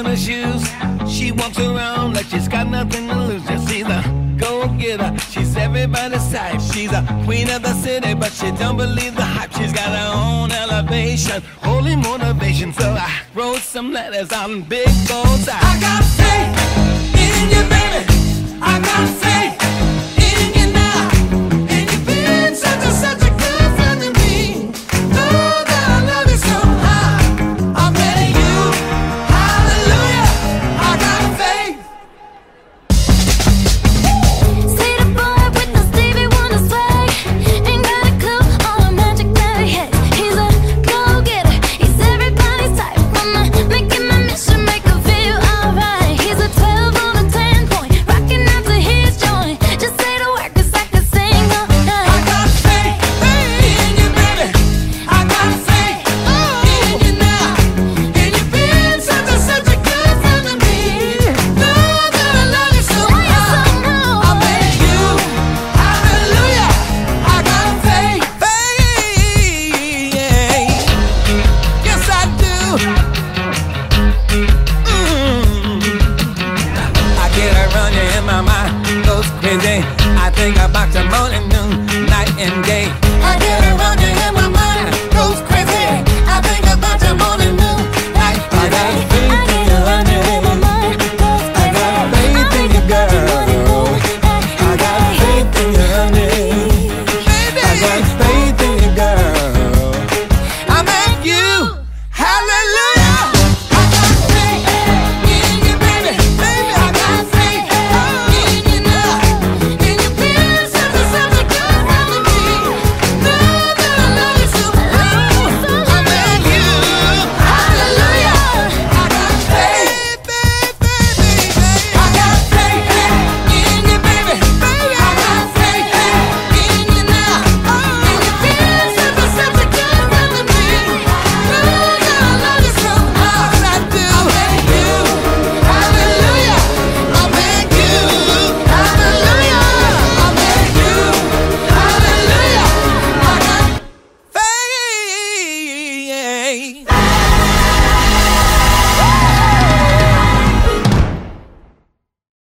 in her shoes. She walks around like she's got nothing to lose. Just see the go getter. She's everybody's type. She's a queen of the city, but she don't believe the hype. She's got her own elevation, holy motivation. So I wrote some letters on big goals. I, got faith. my mind goes crazy. I think about the morning, noon,